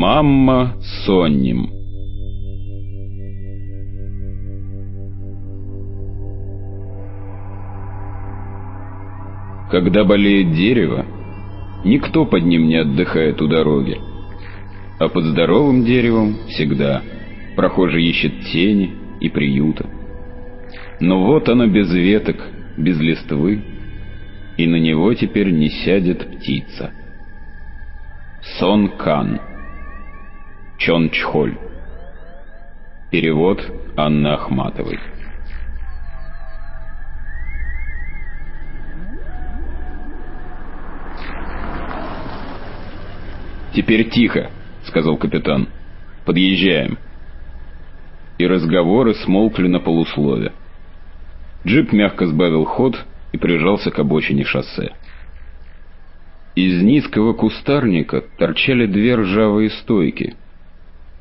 Мамма Сонним Когда болеет дерево, никто под ним не отдыхает у дороги. А под здоровым деревом всегда прохожий ищет тени и приюта. Но вот оно без веток, без листвы, и на него теперь не сядет птица. Сон Кан. Чон Чхоль. Перевод Анны Ахматовой. «Теперь тихо», — сказал капитан. «Подъезжаем». И разговоры смолкли на полуслове. Джип мягко сбавил ход и прижался к обочине шоссе. Из низкого кустарника торчали две ржавые стойки.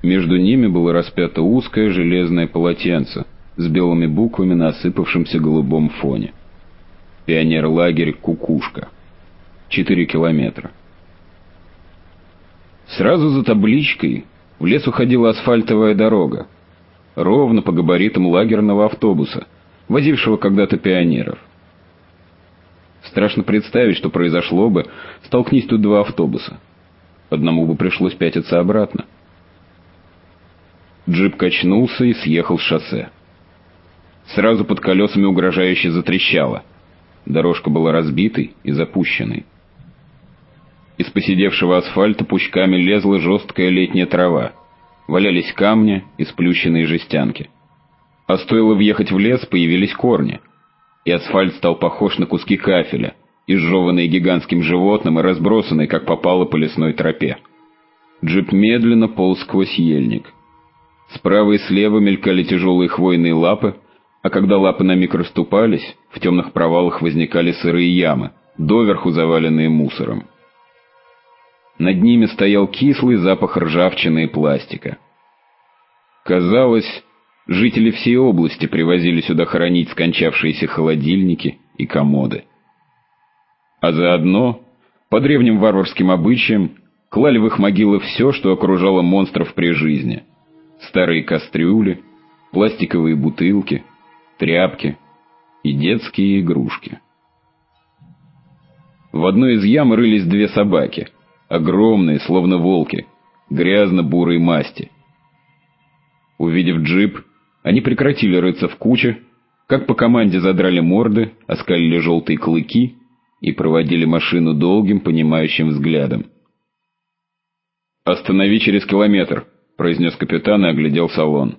Между ними было распято узкое железное полотенце с белыми буквами на осыпавшемся голубом фоне. Пионер-лагерь «Кукушка». Четыре километра. Сразу за табличкой в лес уходила асфальтовая дорога, ровно по габаритам лагерного автобуса, возившего когда-то пионеров. Страшно представить, что произошло бы, столкнись тут два автобуса. Одному бы пришлось пятиться обратно. Джип качнулся и съехал с шоссе. Сразу под колесами угрожающе затрещало. Дорожка была разбитой и запущенной. Из посидевшего асфальта пучками лезла жесткая летняя трава. Валялись камни и сплющенные жестянки. А стоило въехать в лес, появились корни. И асфальт стал похож на куски кафеля, изжеванные гигантским животным и разбросанные, как попало по лесной тропе. Джип медленно полз сквозь ельник. Справа и слева мелькали тяжелые хвойные лапы, а когда лапы на миг расступались, в темных провалах возникали сырые ямы, доверху заваленные мусором. Над ними стоял кислый запах ржавчины и пластика. Казалось, жители всей области привозили сюда хоронить скончавшиеся холодильники и комоды. А заодно, по древним варварским обычаям, клали в их могилы все, что окружало монстров при жизни. Старые кастрюли, пластиковые бутылки, тряпки и детские игрушки. В одной из ям рылись две собаки — огромные, словно волки, грязно-бурой масти. Увидев джип, они прекратили рыться в куче, как по команде задрали морды, оскалили желтые клыки и проводили машину долгим, понимающим взглядом. «Останови через километр», — произнес капитан и оглядел салон.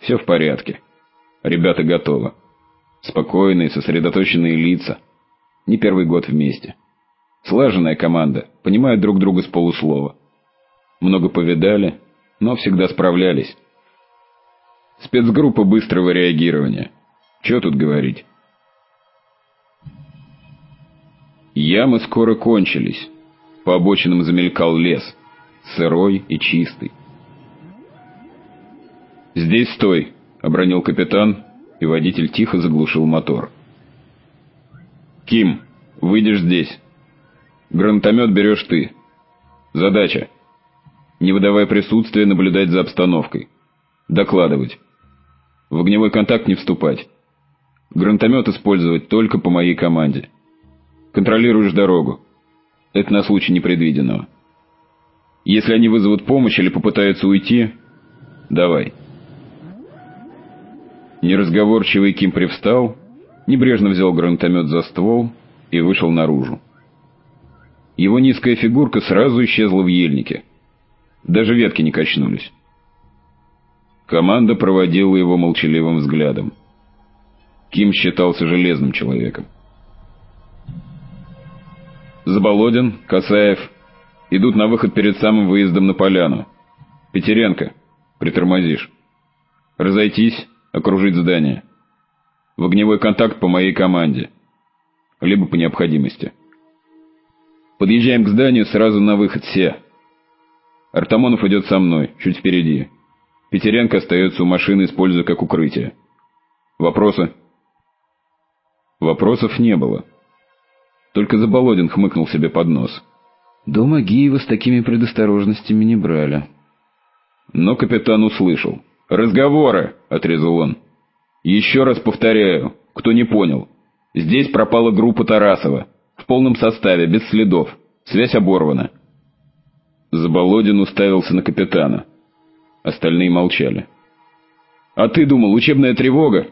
«Все в порядке. Ребята готовы. Спокойные, сосредоточенные лица. Не первый год вместе». Слаженная команда, понимают друг друга с полуслова. Много повидали, но всегда справлялись. Спецгруппа быстрого реагирования. Че тут говорить? Ямы скоро кончились. По обочинам замелькал лес, сырой и чистый. «Здесь стой!» — обронил капитан, и водитель тихо заглушил мотор. «Ким, выйдешь здесь!» Гранатомет берешь ты. Задача. Не выдавая присутствия, наблюдать за обстановкой. Докладывать. В огневой контакт не вступать. Гранатомет использовать только по моей команде. Контролируешь дорогу. Это на случай непредвиденного. Если они вызовут помощь или попытаются уйти, давай. Неразговорчивый Ким привстал, небрежно взял гранатомет за ствол и вышел наружу. Его низкая фигурка сразу исчезла в ельнике. Даже ветки не качнулись. Команда проводила его молчаливым взглядом. Ким считался железным человеком. Заболодин, Касаев идут на выход перед самым выездом на поляну. Петеренко, притормозишь. Разойтись, окружить здание. В огневой контакт по моей команде. Либо по необходимости. Подъезжаем к зданию, сразу на выход все. Артамонов идет со мной, чуть впереди. Петеренко остается у машины, используя как укрытие. Вопросы? Вопросов не было. Только Заболодин хмыкнул себе под нос. Дома Гиева с такими предосторожностями не брали. Но капитан услышал. «Разговоры!» — отрезал он. «Еще раз повторяю, кто не понял. Здесь пропала группа Тарасова. В полном составе, без следов. Связь оборвана». Заболодин уставился на капитана. Остальные молчали. «А ты думал, учебная тревога?»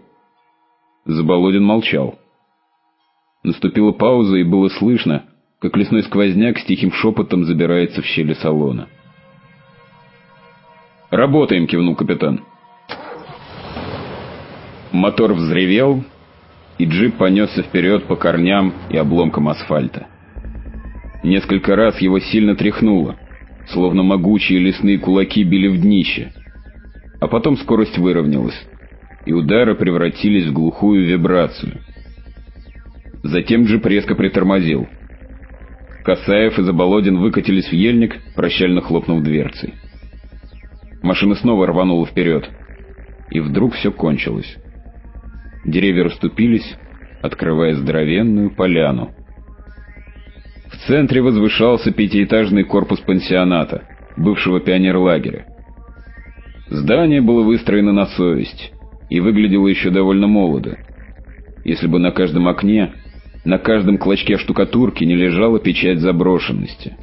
Заболодин молчал. Наступила пауза, и было слышно, как лесной сквозняк с тихим шепотом забирается в щели салона. «Работаем!» — кивнул капитан. Мотор взревел, и джип понесся вперед по корням и обломкам асфальта. Несколько раз его сильно тряхнуло, словно могучие лесные кулаки били в днище. А потом скорость выровнялась, и удары превратились в глухую вибрацию. Затем джип резко притормозил. Касаев и Заболодин выкатились в ельник, прощально хлопнув дверцей. Машина снова рванула вперед. И вдруг все кончилось. Деревья расступились, открывая здоровенную поляну. В центре возвышался пятиэтажный корпус пансионата, бывшего пионерлагеря. Здание было выстроено на совесть и выглядело еще довольно молодо. Если бы на каждом окне, на каждом клочке штукатурки не лежала печать заброшенности.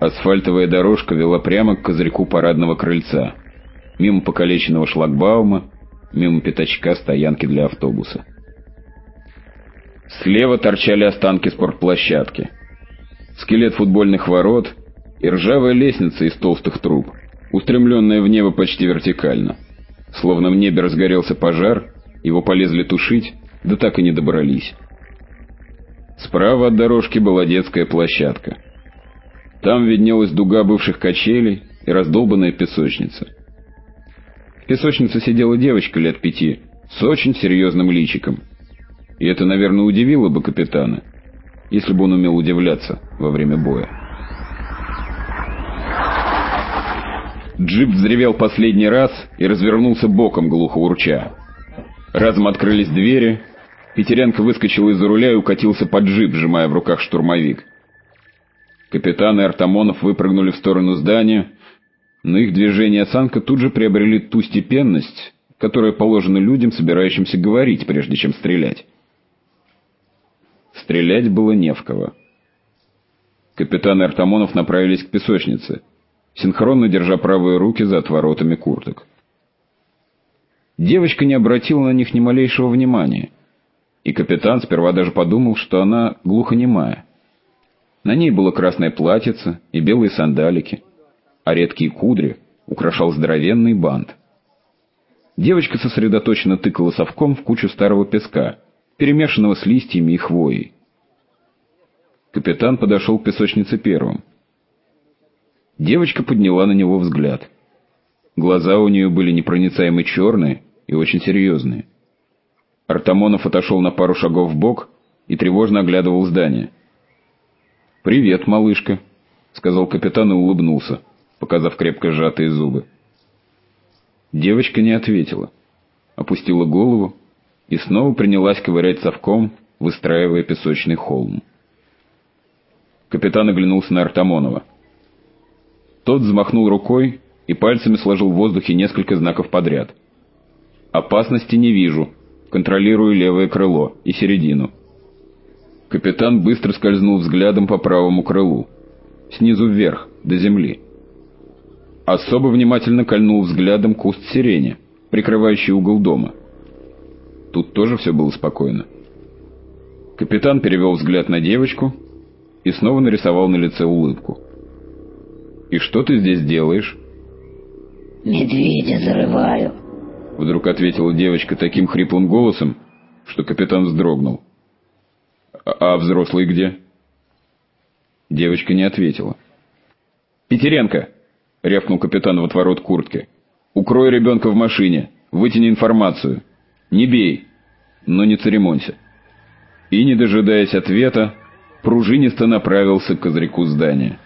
Асфальтовая дорожка вела прямо к козырьку парадного крыльца, мимо покалеченного шлагбаума, мимо пятачка стоянки для автобуса. Слева торчали останки спортплощадки. Скелет футбольных ворот и ржавая лестница из толстых труб, устремленная в небо почти вертикально. Словно в небе разгорелся пожар, его полезли тушить, да так и не добрались. Справа от дорожки была детская площадка. Там виднелась дуга бывших качелей и раздолбанная песочница. В песочнице сидела девочка лет пяти с очень серьезным личиком – и это, наверное, удивило бы капитана, если бы он умел удивляться во время боя. Джип взревел последний раз и развернулся боком, глухо урча. Разом открылись двери, Петеренко выскочил из-за руля и укатился под джип, сжимая в руках штурмовик. Капитан и Артамонов выпрыгнули в сторону здания, но их движение и осанка тут же приобрели ту степенность, которая положена людям, собирающимся говорить, прежде чем стрелять. Стрелять было не в кого. Капитан и Артамонов направились к песочнице, синхронно держа правые руки за отворотами курток. Девочка не обратила на них ни малейшего внимания, и капитан сперва даже подумал, что она глухонемая. На ней было красное платьице и белые сандалики, а редкие кудри украшал здоровенный бант. Девочка сосредоточенно тыкала совком в кучу старого песка — перемешанного с листьями и хвоей. Капитан подошел к песочнице первым. Девочка подняла на него взгляд. Глаза у нее были непроницаемо черные и очень серьезные. Артамонов отошел на пару шагов в бок и тревожно оглядывал здание. «Привет, малышка», — сказал капитан и улыбнулся, показав крепко сжатые зубы. Девочка не ответила, опустила голову и снова принялась ковырять совком, выстраивая песочный холм. Капитан оглянулся на Артамонова. Тот взмахнул рукой и пальцами сложил в воздухе несколько знаков подряд. «Опасности не вижу. Контролирую левое крыло и середину». Капитан быстро скользнул взглядом по правому крылу, снизу вверх, до земли. Особо внимательно кольнул взглядом куст сирени, прикрывающий угол дома. Тут тоже все было спокойно. Капитан перевел взгляд на девочку и снова нарисовал на лице улыбку. «И что ты здесь делаешь?» «Медведя зарываю», — вдруг ответила девочка таким хриплым голосом, что капитан вздрогнул. «А, -а взрослый где?» Девочка не ответила. «Петеренко!» — рявкнул капитан в отворот куртки. «Укрой ребенка в машине, вытяни информацию. Не бей, но не церемонься. И, не дожидаясь ответа, пружинисто направился к козырьку здания.